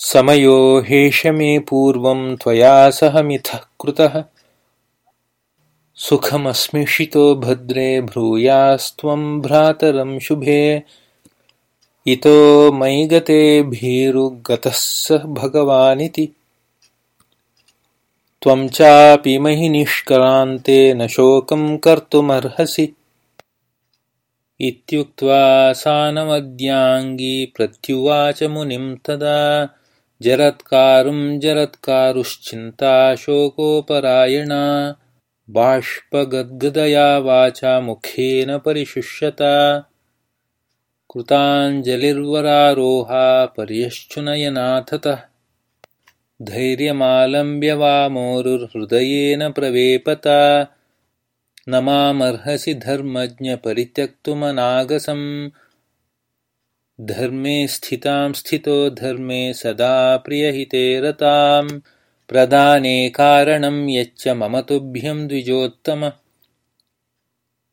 समयो हेष मे पूर्वं त्वया सह मिथः कृतः। सुखमस्मिषितो भद्रे भ्रूयास्त्वं भ्रातरं शुभे। इतो मयि गते भीरुगतः स भगवानिति। त्वं चापि महि निष्क्रान्ते न शोकं कर्तुमर्हसि। इत्युक्त्वा सानमद्याङ्गी प्रत्युवाच मुनिं तदा जरत्कारुं जरत्कारुश्चिन्ता शोकोपरायणा। बाष्पगद्गदया वाचा मुखेन परिशुष्यता। कृताञ्जलिर्वरारोहा पर्यश्चुनयनाथतः। धैर्यमालम्ब्य वामोरुहृदयेन प्रवेपता। न मामर्हसि धर्मज्ञपरित्यक्तुमनागसम् धर्मे स्थितां स्थितो धर्मे सदा प्रियहिते रतां। प्रदाने कारणं यच्च मम तुभ्यं द्विजोत्तम।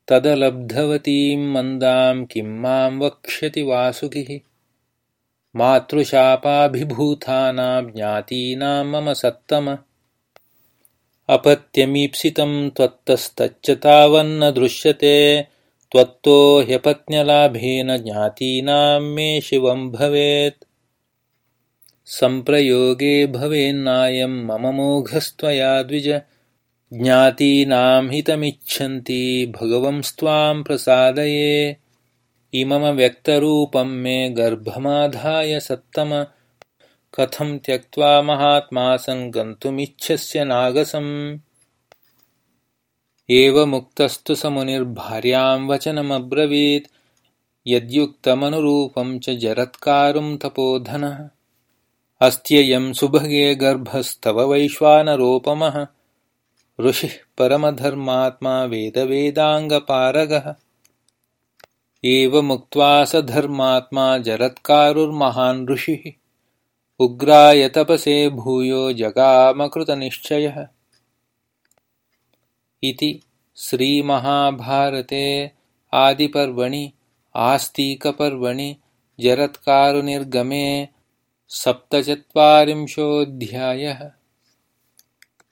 तदलब्धवतीं मन्दां किं मां वक्ष्यति वासुकिः। मातृशापाभिभूतानां ज्ञातीनां मम सत्तम। अपत्यमीप्सितं त्वत्तस्तच्च तावन्न दृश्यते त्वत्तो ह्यपत्न्यलाभेन ज्ञातीनां मे शिवं भवेत्। सम्प्रयोगे भवेन्नायं मम मोघस्त्वया द्विज। ज्ञातीनां हितमिच्छन्ति भगवंस्त्वां प्रसादये। इममव्यक्तरूपं मे गर्भमाधाय सत्तम कथं त्यक्त्वा महात्मासं गन्तुमिच्छस्य नागसम् एवमुक्तस्तु स मुनिर्भार्यां वचनमब्रवीत्। यद्युक्तमनुरूपं च जरत्कारुं तपोधनः। अस्त्ययं सुभगे गर्भस्तव वैश्वानरोपमः। ऋषिः परमधर्मात्मा वेदवेदाङ्गपारगः। एवमुक्त्वा स धर्मात्मा जरत्कारुर्महान् ऋषिः। उग्राय तपसे भूयो जगामकृतनिश्चयः इति श्रीमहाभारते आदिपर्वणि जरत्कारु जरत्कारुनिर्गमे सप्तचत्वारिंशोऽध्यायः।